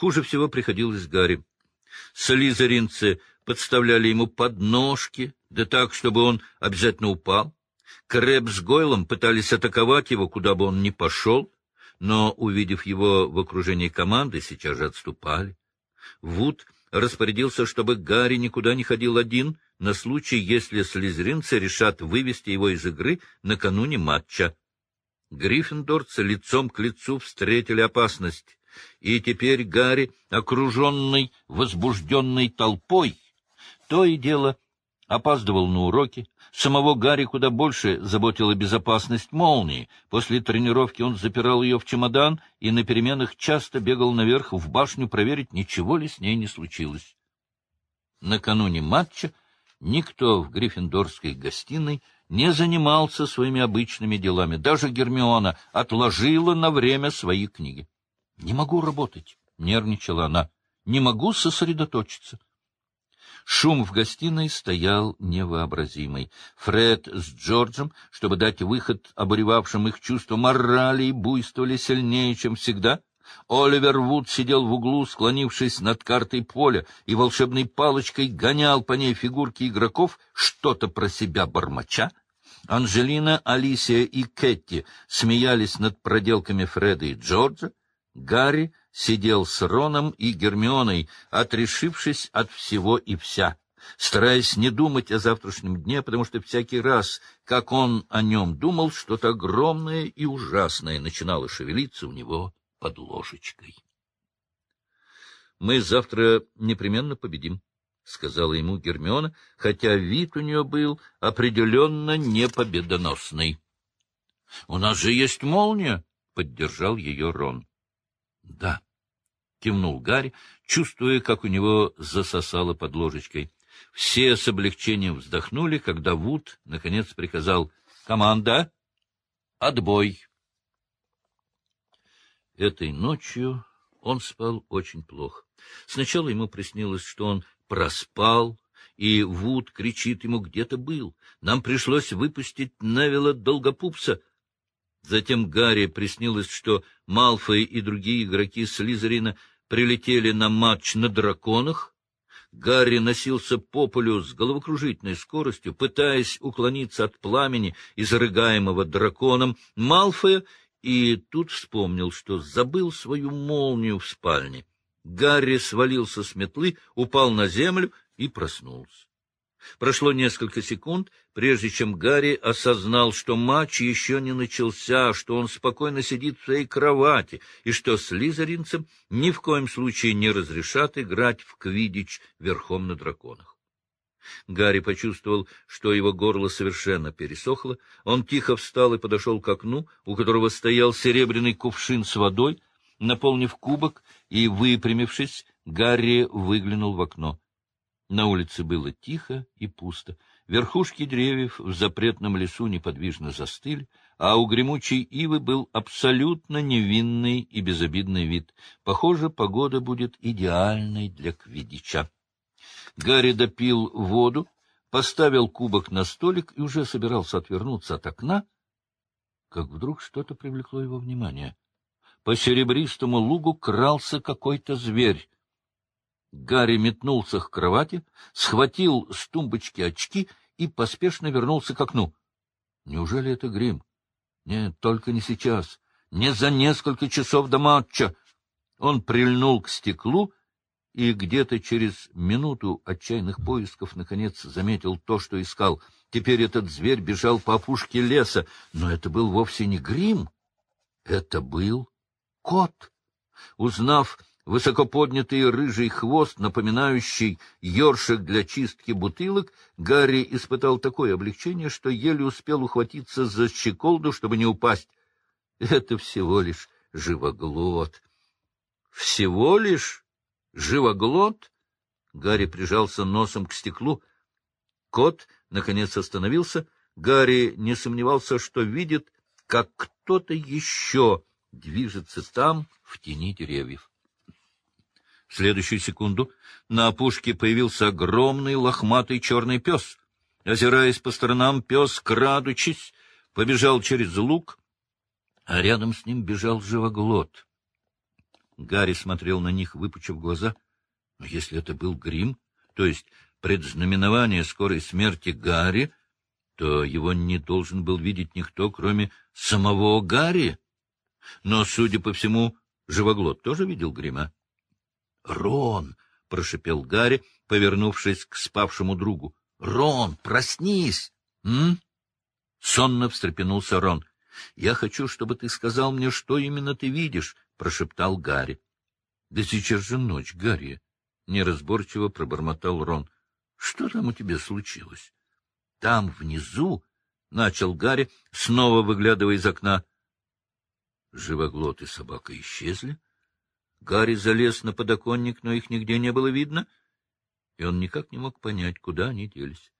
Хуже всего приходилось Гарри. Слизеринцы подставляли ему подножки, да так, чтобы он обязательно упал. Крэб с Гойлом пытались атаковать его, куда бы он ни пошел, но, увидев его в окружении команды, сейчас же отступали. Вуд распорядился, чтобы Гарри никуда не ходил один, на случай, если слезринцы решат вывести его из игры накануне матча. Гриффиндорцы лицом к лицу встретили опасность, и теперь Гарри, окруженный возбужденной толпой, то и дело опаздывал на уроки. Самого Гарри куда больше заботила безопасность молнии. После тренировки он запирал ее в чемодан и на переменах часто бегал наверх в башню проверить, ничего ли с ней не случилось. Накануне матча никто в Гриффиндорской гостиной не занимался своими обычными делами. Даже Гермиона отложила на время свои книги. — Не могу работать, — нервничала она. — Не могу сосредоточиться. Шум в гостиной стоял невообразимый. Фред с Джорджем, чтобы дать выход обуревавшим их чувства морали, буйствовали сильнее, чем всегда. Оливер Вуд сидел в углу, склонившись над картой поля, и волшебной палочкой гонял по ней фигурки игроков, что-то про себя бормоча. Анжелина, Алисия и Кэти смеялись над проделками Фреда и Джорджа. Гарри сидел с Роном и Гермионой, отрешившись от всего и вся, стараясь не думать о завтрашнем дне, потому что всякий раз, как он о нем думал, что-то огромное и ужасное начинало шевелиться у него под ложечкой. — Мы завтра непременно победим, — сказала ему Гермиона, хотя вид у нее был определенно непобедоносный. — У нас же есть молния, — поддержал ее Рон. — Да, — кивнул Гарри, чувствуя, как у него засосало под ложечкой. Все с облегчением вздохнули, когда Вуд, наконец, приказал «Команда! Отбой!» Этой ночью он спал очень плохо. Сначала ему приснилось, что он проспал, и Вуд кричит ему «Где-то был! Нам пришлось выпустить Невилла Долгопупса!» Затем Гарри приснилось, что Малфой и другие игроки Слизерина прилетели на матч на драконах. Гарри носился по полю с головокружительной скоростью, пытаясь уклониться от пламени, изрыгаемого драконом Малфоя, и тут вспомнил, что забыл свою молнию в спальне. Гарри свалился с метлы, упал на землю и проснулся. Прошло несколько секунд, прежде чем Гарри осознал, что матч еще не начался, что он спокойно сидит в своей кровати, и что слизеринцам ни в коем случае не разрешат играть в квидич верхом на драконах. Гарри почувствовал, что его горло совершенно пересохло. Он тихо встал и подошел к окну, у которого стоял серебряный кувшин с водой. Наполнив кубок и выпрямившись, Гарри выглянул в окно. На улице было тихо и пусто. Верхушки деревьев в запретном лесу неподвижно застыли, а у гремучей ивы был абсолютно невинный и безобидный вид. Похоже, погода будет идеальной для квидича. Гарри допил воду, поставил кубок на столик и уже собирался отвернуться от окна, как вдруг что-то привлекло его внимание. По серебристому лугу крался какой-то зверь. Гарри метнулся к кровати, схватил с тумбочки очки и поспешно вернулся к окну. Неужели это грим? Нет, только не сейчас. Не за несколько часов до матча. Он прильнул к стеклу и где-то через минуту отчаянных поисков наконец заметил то, что искал. Теперь этот зверь бежал по опушке леса, но это был вовсе не грим. Это был кот. Узнав высокоподнятый рыжий хвост, напоминающий ёршик для чистки бутылок, Гарри испытал такое облегчение, что еле успел ухватиться за щеколду, чтобы не упасть. Это всего лишь живоглот. Всего лишь живоглот? Гарри прижался носом к стеклу. Кот, наконец, остановился. Гарри не сомневался, что видит, как кто-то еще движется там, в тени деревьев. В следующую секунду на опушке появился огромный лохматый черный пес. Озираясь по сторонам, пес, крадучись, побежал через луг, а рядом с ним бежал живоглот. Гарри смотрел на них, выпучив глаза. Но если это был грим, то есть предзнаменование скорой смерти Гарри, то его не должен был видеть никто, кроме самого Гарри. Но, судя по всему, живоглот тоже видел грима. — Рон! — прошепел Гарри, повернувшись к спавшему другу. — Рон, проснись! — М? Сонно встрепенулся Рон. — Я хочу, чтобы ты сказал мне, что именно ты видишь, — прошептал Гарри. — Да сейчас же ночь, Гарри, — неразборчиво пробормотал Рон. — Что там у тебя случилось? — Там внизу, — начал Гарри, снова выглядывая из окна. Живоглот и собака исчезли. Гарри залез на подоконник, но их нигде не было видно, и он никак не мог понять, куда они делись.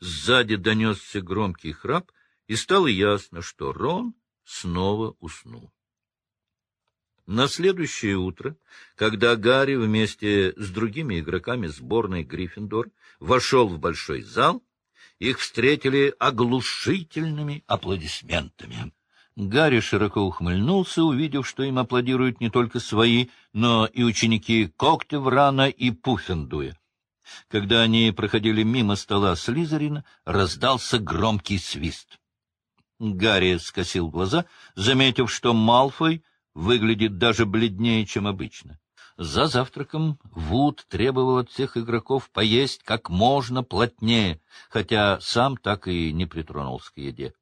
Сзади донесся громкий храп, и стало ясно, что Рон снова уснул. На следующее утро, когда Гарри вместе с другими игроками сборной Гриффиндор вошел в большой зал, их встретили оглушительными аплодисментами. Гарри широко ухмыльнулся, увидев, что им аплодируют не только свои, но и ученики Коктеврана и Пуффендуя. Когда они проходили мимо стола Слизерина, раздался громкий свист. Гарри скосил глаза, заметив, что Малфой выглядит даже бледнее, чем обычно. За завтраком Вуд требовал от всех игроков поесть как можно плотнее, хотя сам так и не притронулся к еде.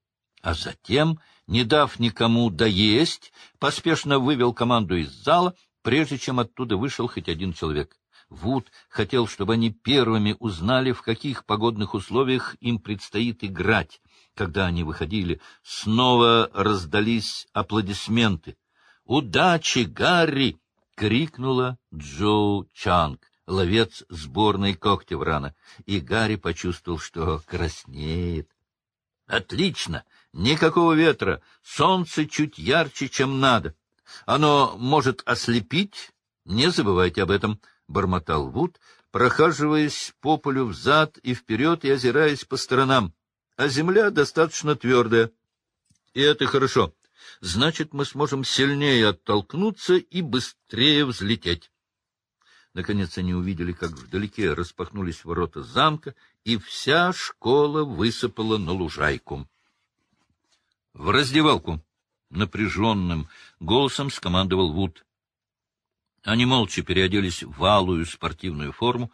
А затем, не дав никому доесть, поспешно вывел команду из зала, прежде чем оттуда вышел хоть один человек. Вуд хотел, чтобы они первыми узнали, в каких погодных условиях им предстоит играть. Когда они выходили, снова раздались аплодисменты. «Удачи, Гарри!» — крикнула Джоу Чанг, ловец сборной Когтеврана, и Гарри почувствовал, что краснеет. «Отлично! Никакого ветра! Солнце чуть ярче, чем надо. Оно может ослепить, не забывайте об этом», — бормотал Вуд, прохаживаясь по полю взад и вперед и озираясь по сторонам. «А земля достаточно твердая. И это хорошо значит, мы сможем сильнее оттолкнуться и быстрее взлететь. Наконец они увидели, как вдалеке распахнулись ворота замка, и вся школа высыпала на лужайку. — В раздевалку! — напряженным голосом скомандовал Вуд. Они молча переоделись в алую спортивную форму.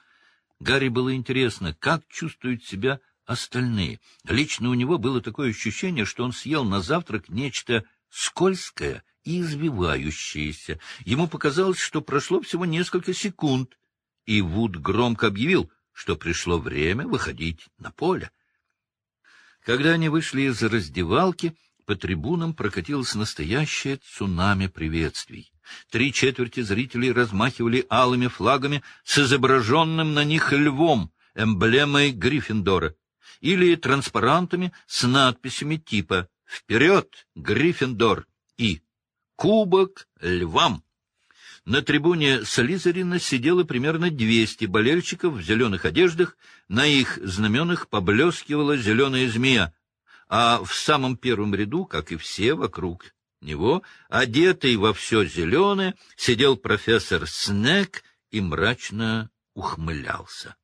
Гарри было интересно, как чувствуют себя остальные. Лично у него было такое ощущение, что он съел на завтрак нечто скользкое и извивающееся. Ему показалось, что прошло всего несколько секунд, и Вуд громко объявил, что пришло время выходить на поле. Когда они вышли из раздевалки, по трибунам прокатилось настоящее цунами приветствий. Три четверти зрителей размахивали алыми флагами с изображенным на них львом, эмблемой Гриффиндора, или транспарантами с надписями типа Вперед, Гриффиндор! И Кубок львам! На трибуне Слизерина сидело примерно двести болельщиков в зеленых одеждах, на их знаменах поблескивала зеленая змея, а в самом первом ряду, как и все вокруг него, одетый во все зеленое, сидел профессор Снег и мрачно ухмылялся.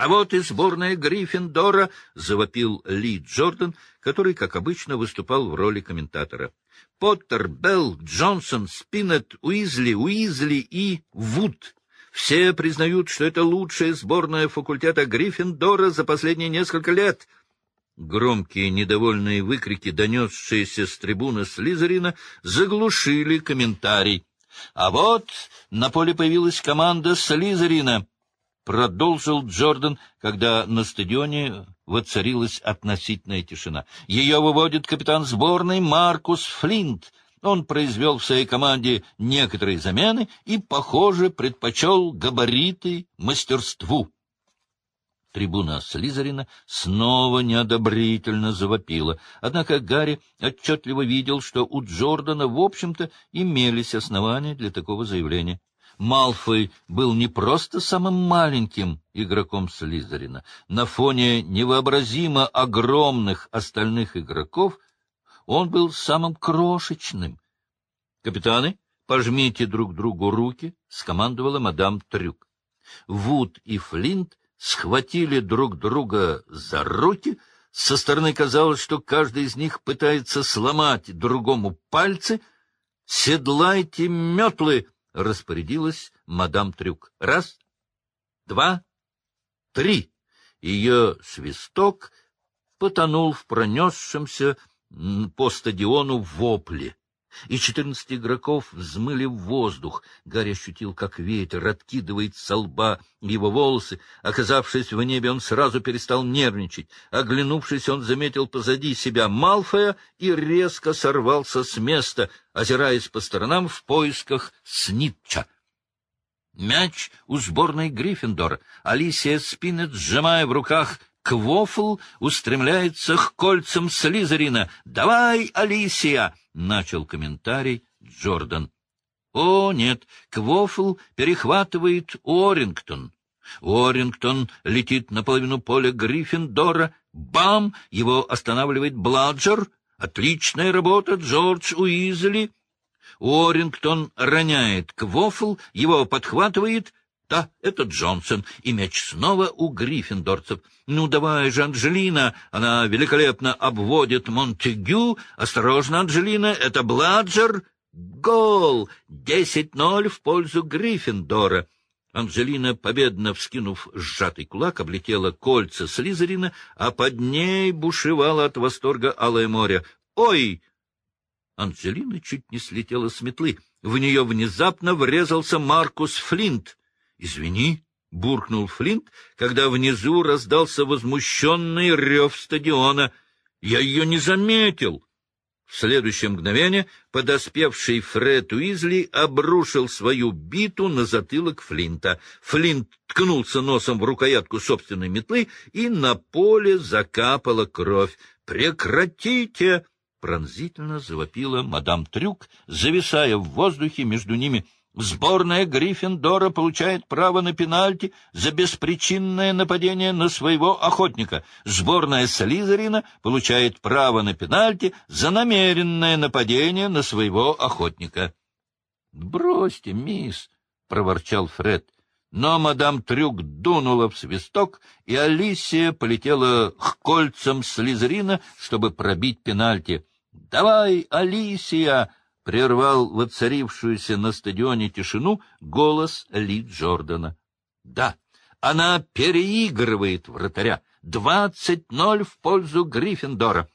А вот и сборная Гриффиндора, — завопил Ли Джордан, который, как обычно, выступал в роли комментатора. Поттер, Белл, Джонсон, Спинет, Уизли, Уизли и Вуд. Все признают, что это лучшая сборная факультета Гриффиндора за последние несколько лет. Громкие недовольные выкрики, донесшиеся с трибуны Слизерина, заглушили комментарий. А вот на поле появилась команда Слизерина — продолжил Джордан, когда на стадионе воцарилась относительная тишина. Ее выводит капитан сборной Маркус Флинт. Он произвел в своей команде некоторые замены и, похоже, предпочел габариты мастерству. Трибуна Слизерина снова неодобрительно завопила, однако Гарри отчетливо видел, что у Джордана, в общем-то, имелись основания для такого заявления. Малфой был не просто самым маленьким игроком Слизерина. На фоне невообразимо огромных остальных игроков он был самым крошечным. Капитаны Пожмите друг другу руки, — скомандовала мадам Трюк. Вуд и Флинт схватили друг друга за руки. Со стороны казалось, что каждый из них пытается сломать другому пальцы. «Седлайте метлы!» — распорядилась мадам Трюк. «Раз, два, три!» Ее свисток потонул в пронесшемся по стадиону вопле и четырнадцать игроков взмыли в воздух. Гарри ощутил, как ветер откидывает со лба его волосы. Оказавшись в небе, он сразу перестал нервничать. Оглянувшись, он заметил позади себя Малфоя и резко сорвался с места, озираясь по сторонам в поисках Снитча. Мяч у сборной Гриффиндора. Алисия Спинет, сжимая в руках Квофл устремляется к кольцам Слизерина. «Давай, Алисия!» — начал комментарий Джордан. «О, нет, Квофл перехватывает Уоррингтон. Уоррингтон летит на половину поля Гриффиндора. Бам! Его останавливает Бладжер. Отличная работа, Джордж Уизли. Уоррингтон роняет Квофл, его подхватывает да, это Джонсон, и мяч снова у гриффиндорцев. Ну, давай же, Анджелина, она великолепно обводит Монтегю. Осторожно, Анджелина, это Бладжер. Гол! Десять ноль в пользу Гриффиндора. Анжелина, победно вскинув сжатый кулак, облетела кольца Слизерина, а под ней бушевало от восторга алое море. «Ой!» Анжелина чуть не слетела с метлы. В нее внезапно врезался Маркус Флинт. «Извини», — буркнул Флинт, когда внизу раздался возмущенный рев стадиона. «Я ее не заметил». В следующее мгновение подоспевший Фред Уизли обрушил свою биту на затылок Флинта. Флинт ткнулся носом в рукоятку собственной метлы, и на поле закапала кровь. «Прекратите!» — пронзительно завопила мадам Трюк, зависая в воздухе между ними — Сборная Гриффиндора получает право на пенальти за беспричинное нападение на своего охотника. Сборная Слизерина получает право на пенальти за намеренное нападение на своего охотника. — Бросьте, мисс, — проворчал Фред. Но мадам Трюк дунула в свисток, и Алисия полетела к кольцам Слизерина, чтобы пробить пенальти. — Давай, Алисия! Прервал воцарившуюся на стадионе тишину голос Ли Джордана. Да, она переигрывает вратаря. Двадцать ноль в пользу Гриффиндора.